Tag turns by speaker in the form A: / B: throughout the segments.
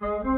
A: Mm-hmm.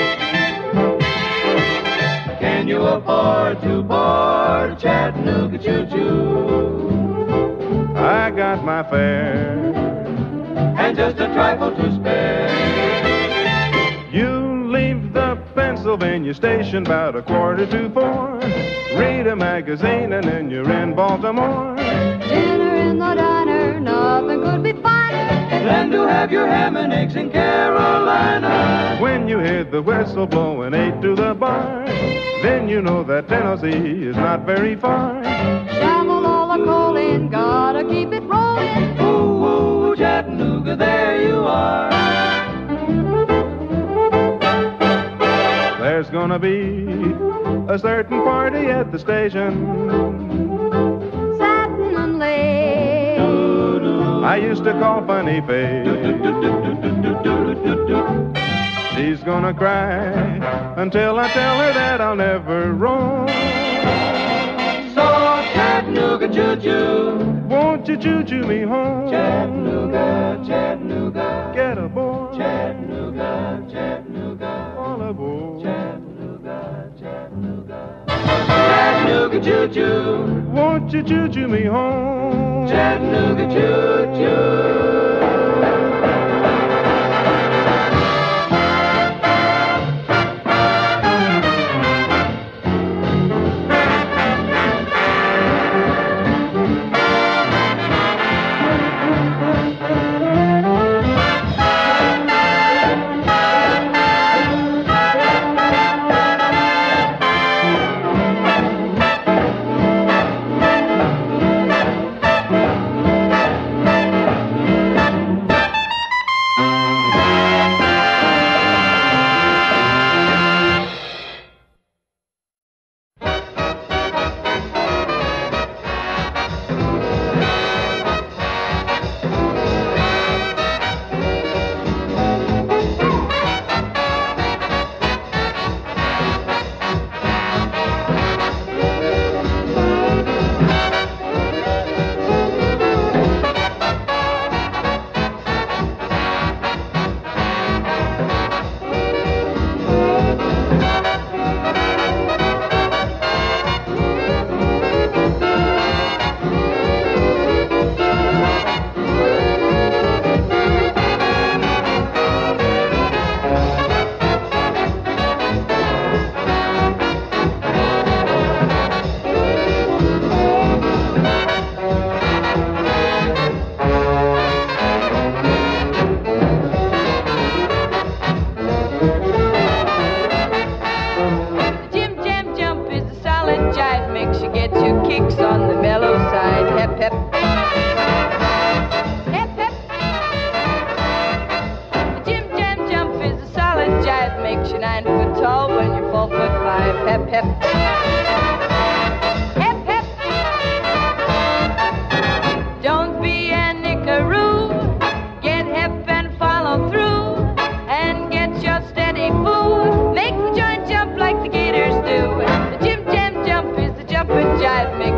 A: I got my fare.
B: And just a trifle to spare.
A: You leave the Pennsylvania station about a quarter to four. Read a magazine and then you're in Baltimore.
C: Dinner in the diner, nothing could be finer.
B: Then to have your ham and eggs in Carolina.
A: When you hear the whistle blowing eight to the bar, then you know that Tennessee is not very far.
C: Shovel all the coal in, gotta keep it rolling.
B: Ooh, ooh, Chattanooga, there you are.
A: There's gonna be a certain party at the station.
C: Satin and lace.
A: I used to call Funny Face. She's gonna cry until I tell her that I'll never roam.
B: Chattanooga Choo.
A: Won't you choo me home?
B: Chattanooga, Chattanooga.
A: Get aboard.
B: Chattanooga, Chattanooga.
A: All aboard.
B: Chattanooga, Chattanooga. Chattanooga Choo.
A: Won't you choo me home?
B: Chattanooga Choo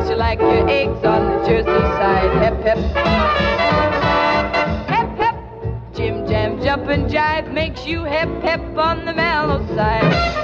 D: Makes you like your eggs on the Jersey side. Hip, hip. Hip, hip. Jim Jam jump and jive makes you hip, hip on the mellow side.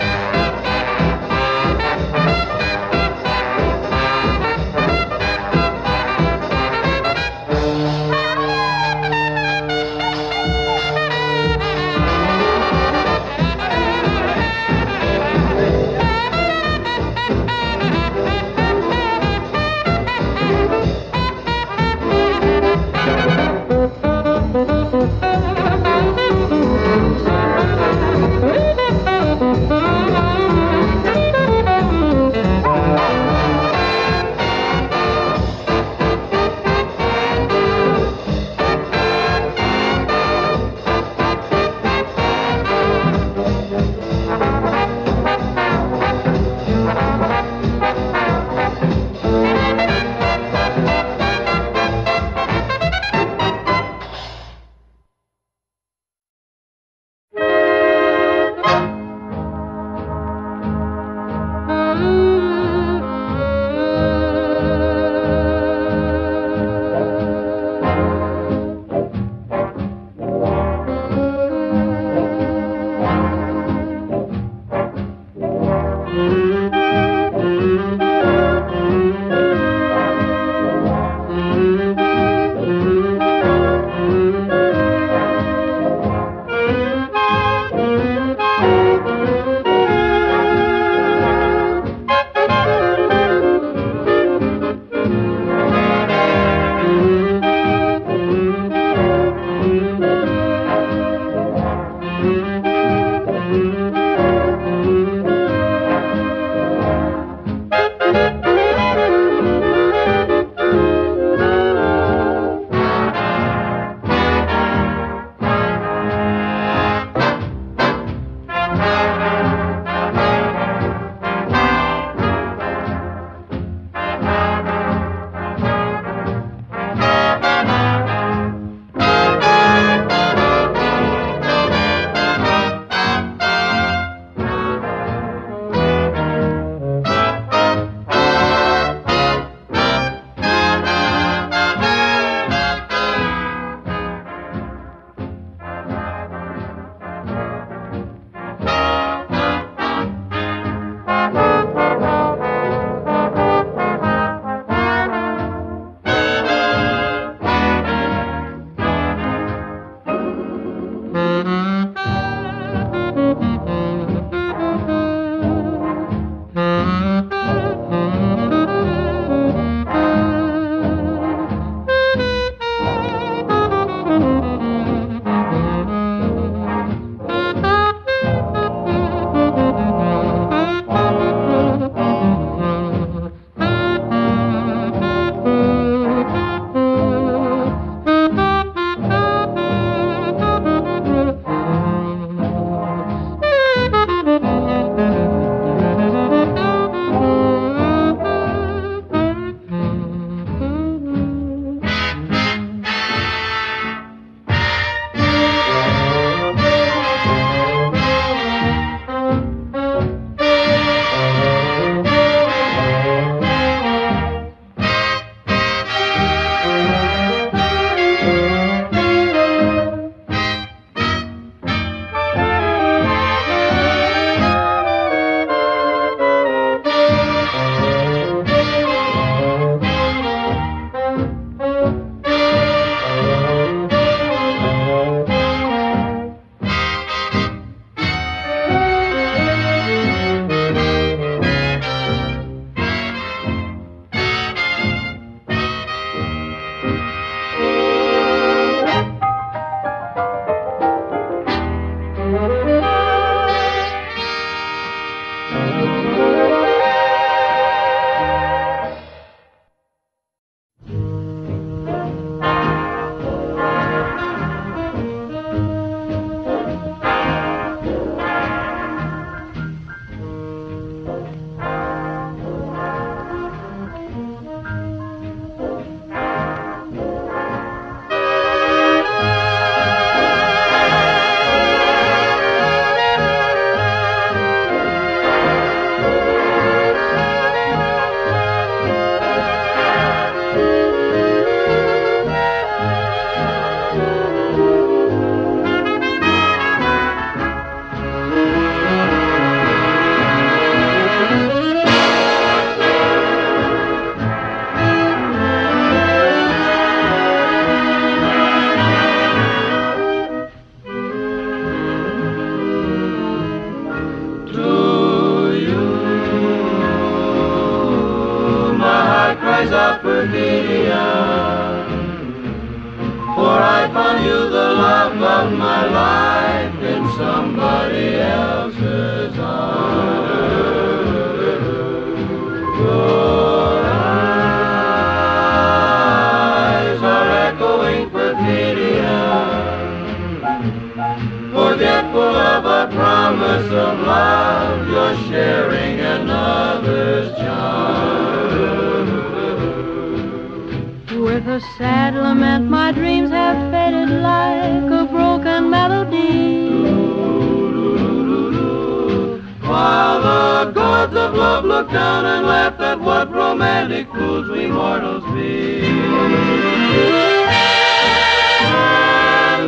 B: Gods of love look down and laugh at what romantic fools we mortals be. And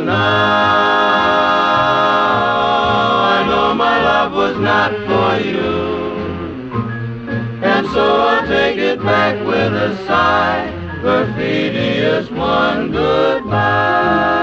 B: now I know my love was not for you. And so I'll take it back with a sigh. Perfidious one, goodbye.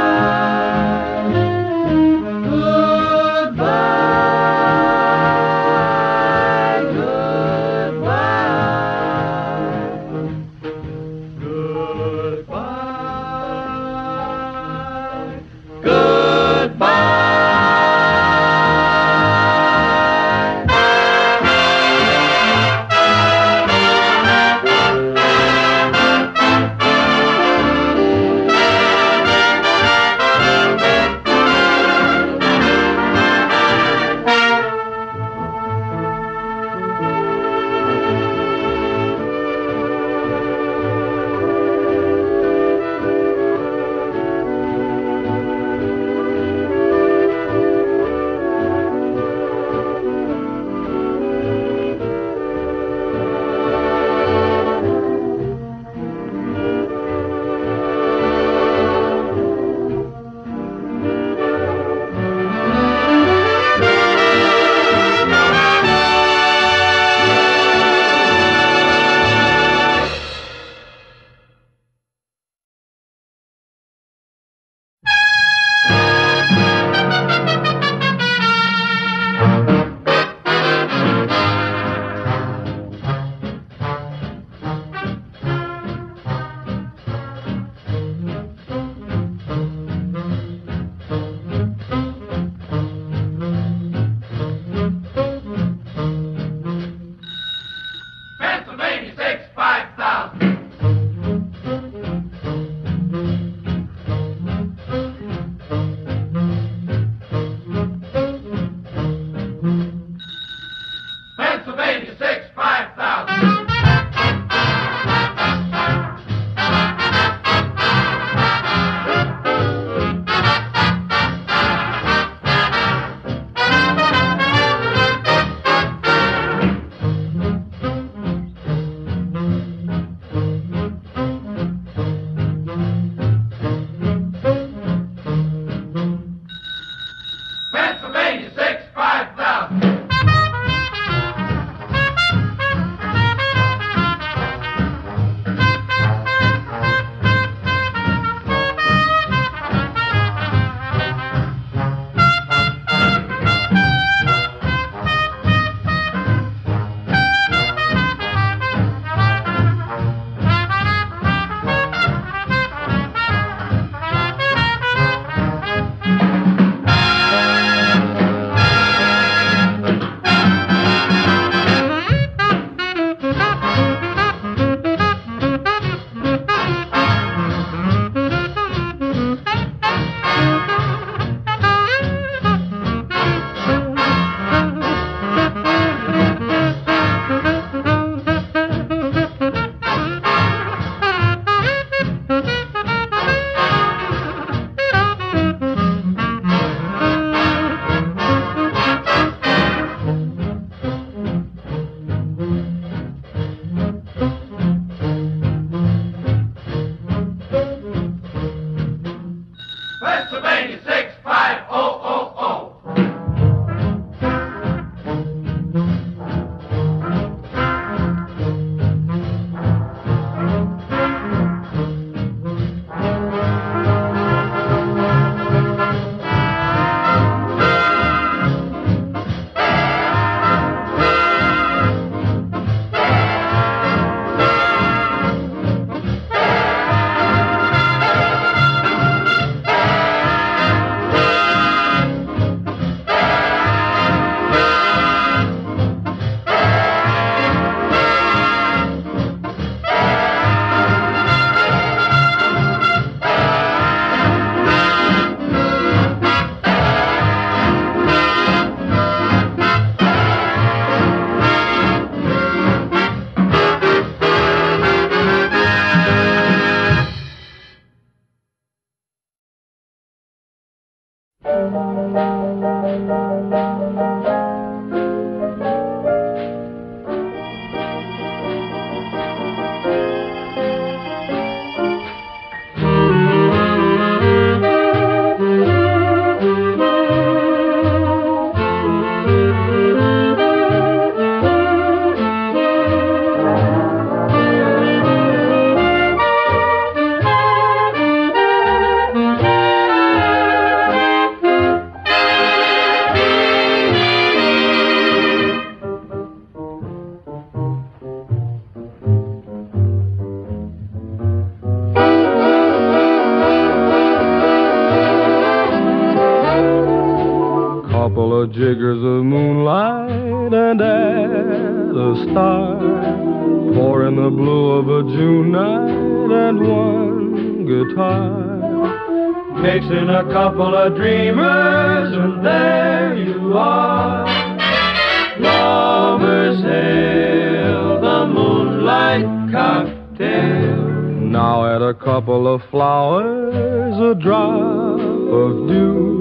B: Couple of flowers, a drop of dew.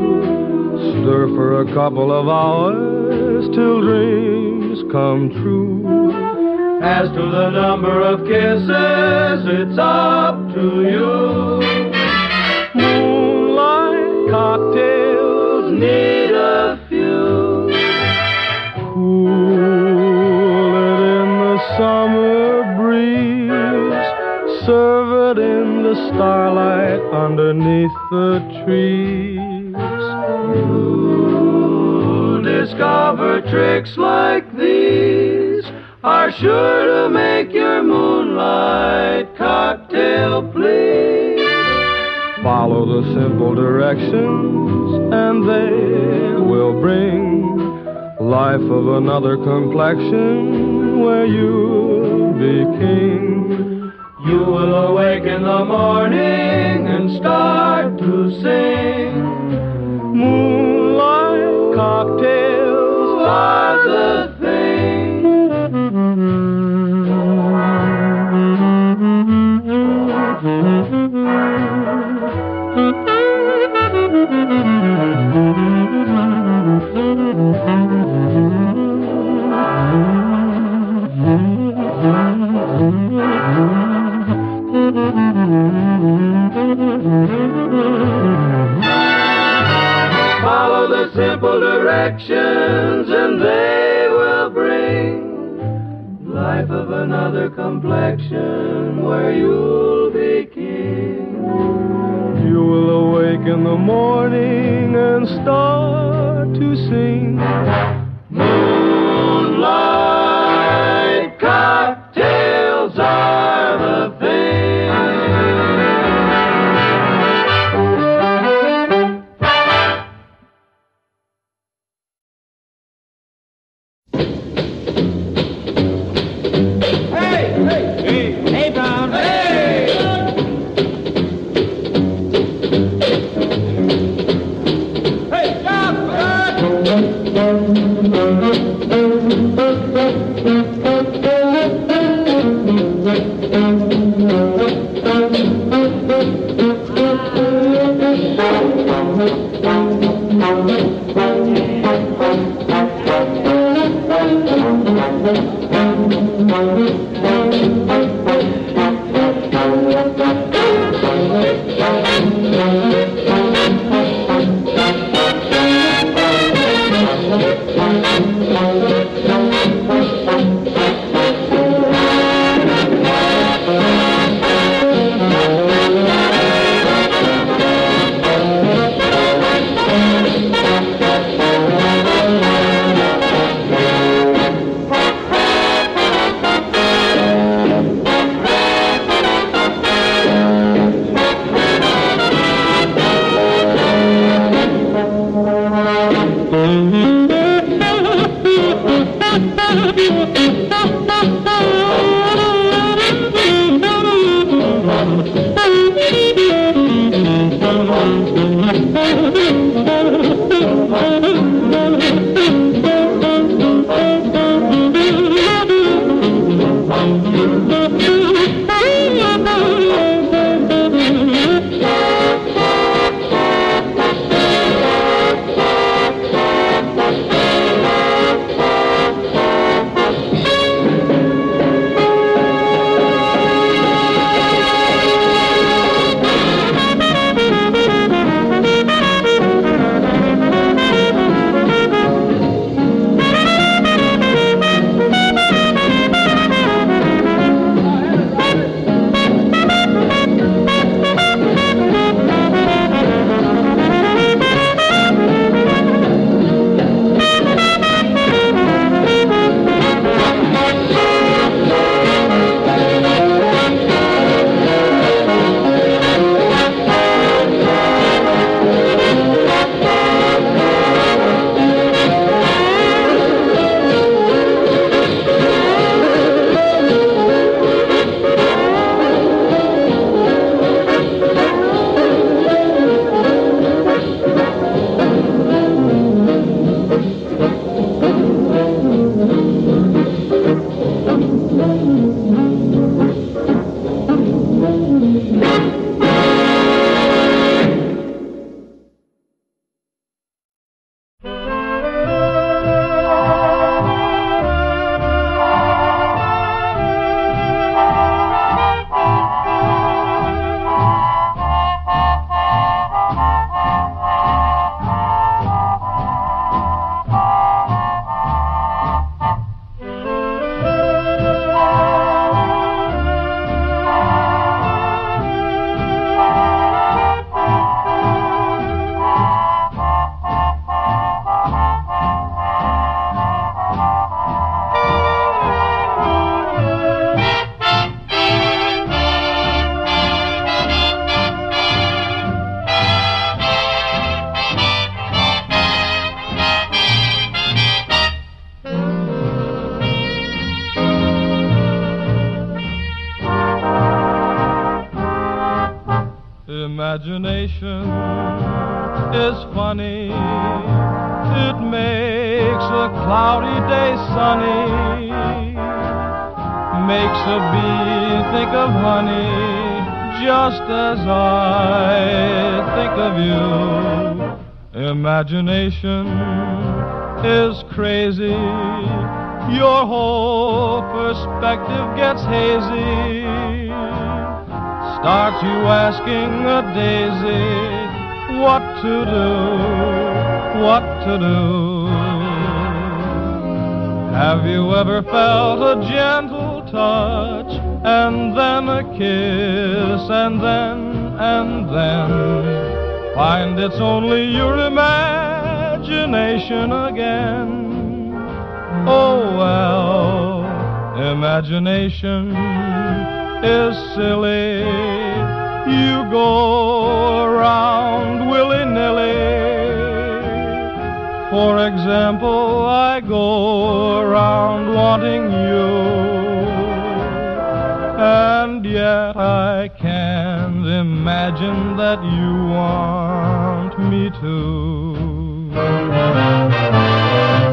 B: Stir for a couple of hours till dreams come true.
E: As to the number of kisses, it's up to you.
B: Moonlight cocktails
E: Need a few.
B: Cool it in the summer starlight underneath the trees.
E: You discover tricks like these are sure to make your moonlight cocktail please.
B: Follow the simple directions, and they will bring life of another complexion where you'll be king.
E: You will awake in the morning and start to sing.
B: Moonlight cocktails
E: are the simple directions and they will bring life of another complexion where you'll be king.
B: You will awake in the morning and start to sing.
E: Moonlight cocktails are
B: Makes a bee think of honey just as I think of you. Imagination is crazy. Your whole perspective gets hazy. Starts you asking a daisy what to do, what to do. Have you ever felt a gentle touch and then a kiss and then and then find it's only your imagination again? Oh well, imagination is silly. You go around willy nilly. For example, I go around wanting you, and yet I can't imagine that you want me to.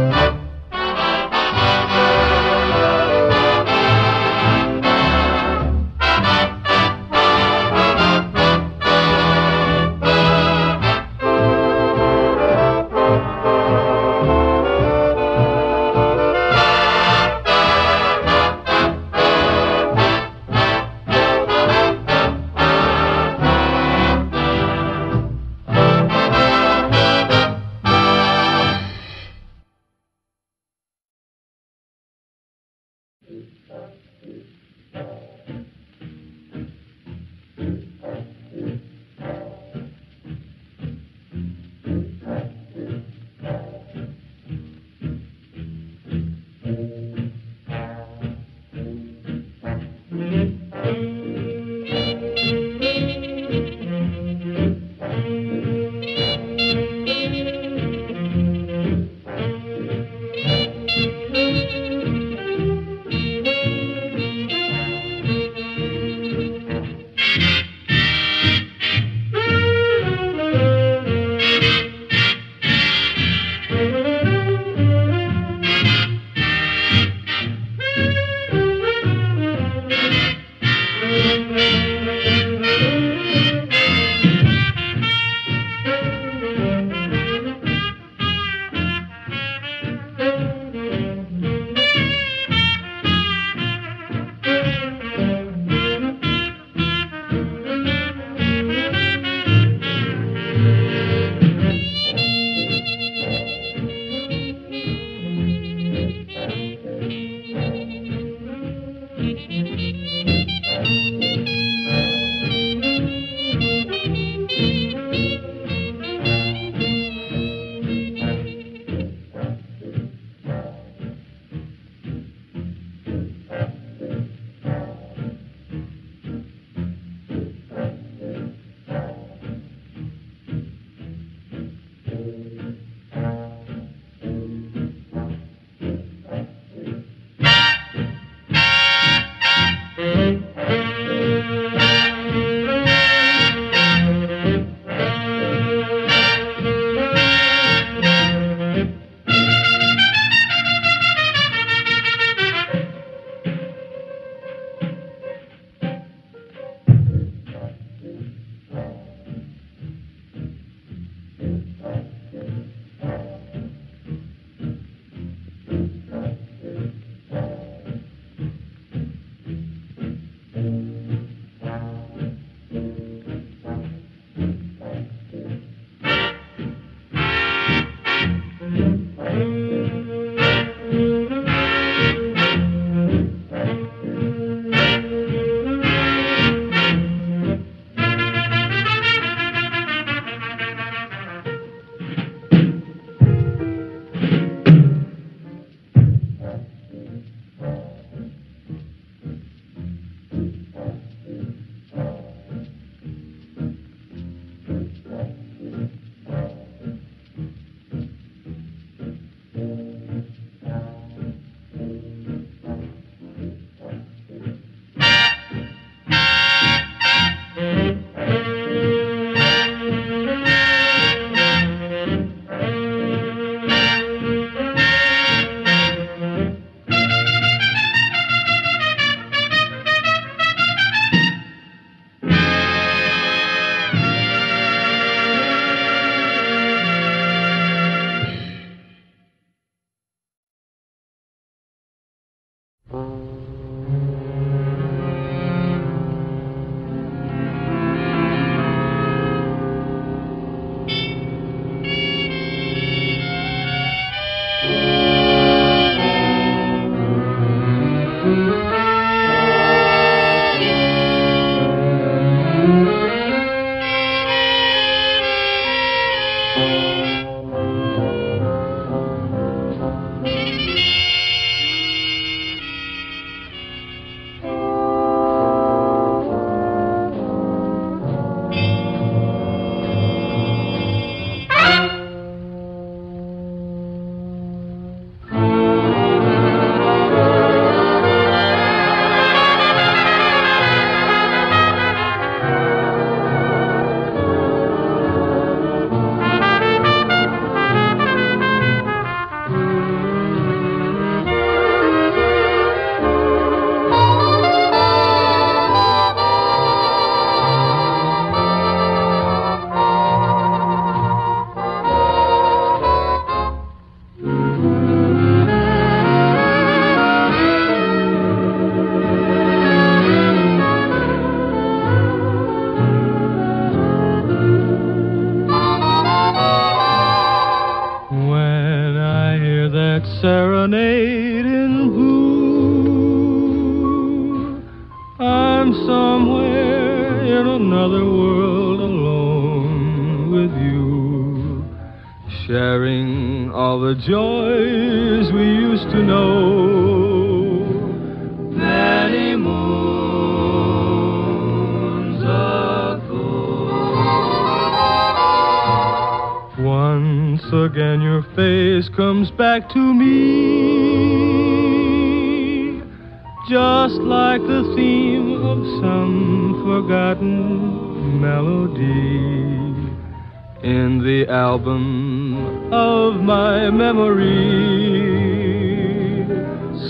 B: Album of my memory.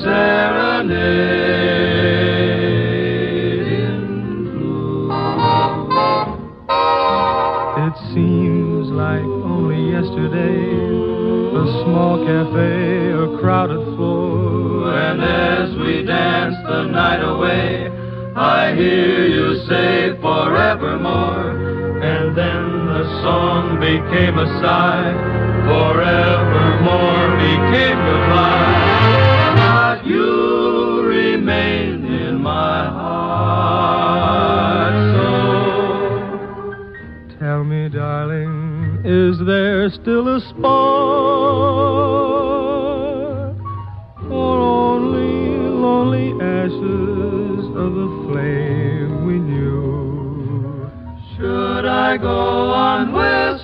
B: Serenade in blue. It seems like only yesterday, a small cafe, a crowded floor, and as we dance the night away, I hear you say forevermore, and then the song became a sigh, forevermore became goodbye. But you remain in my heart, so Tell me, darling, is there still a spark? Or only lonely ashes of the flame we knew? Should I go on whistling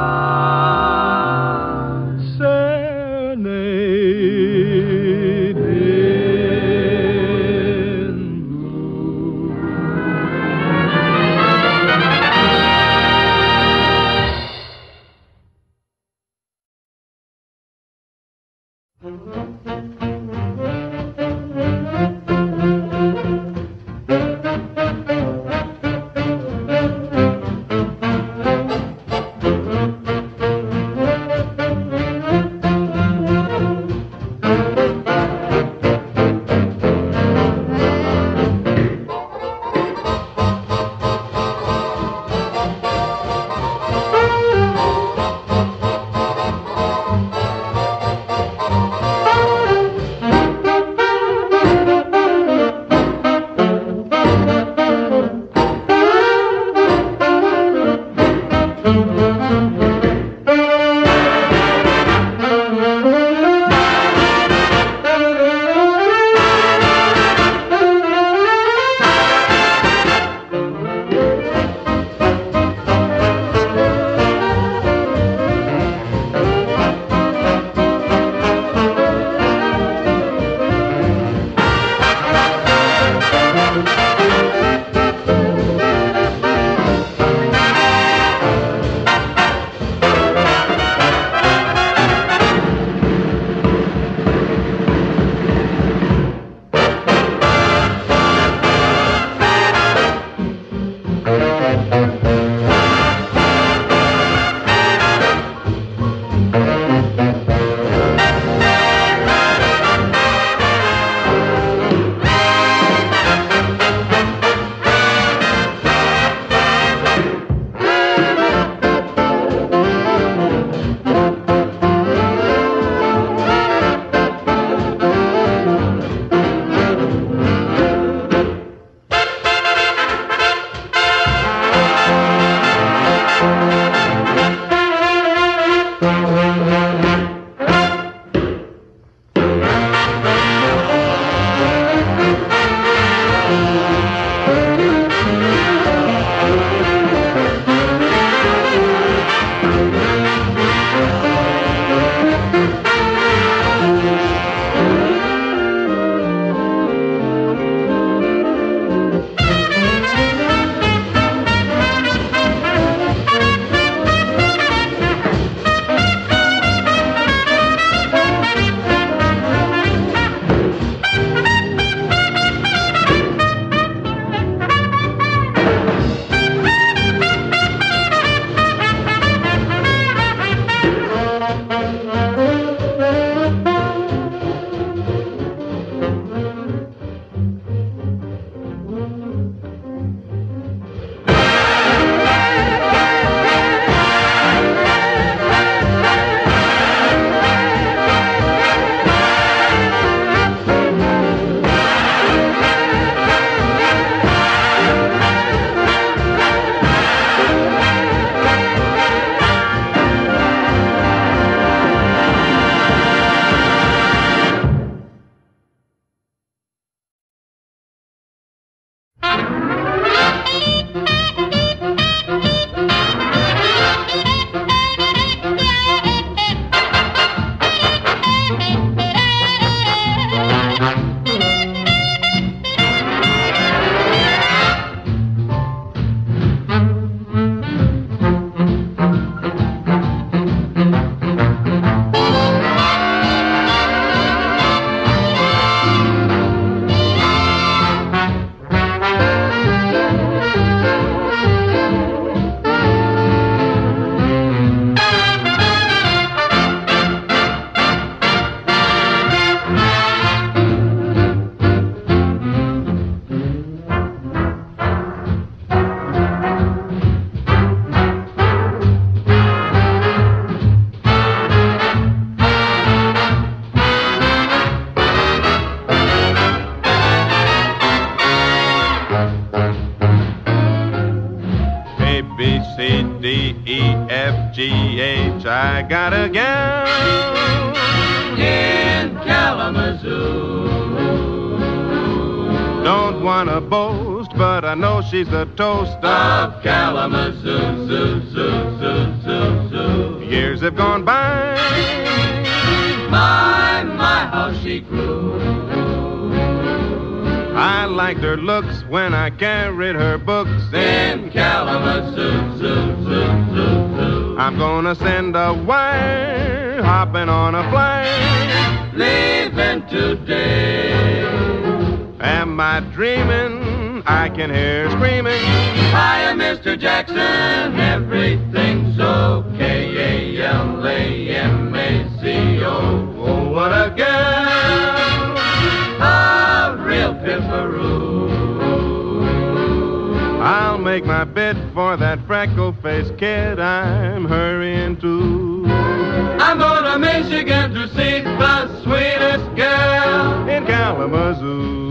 B: blue.
A: Can hear screaming.
B: Hiya, Mr. Jackson. Everything's okay. A-L-A-M-A-C-O. Oh, what a girl. A real pimperoo.
A: I'll make my bid for that freckle-faced kid I'm hurrying to.
B: I'm going to Michigan to see the sweetest girl.
A: In Kalamazoo.